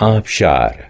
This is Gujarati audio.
آبشار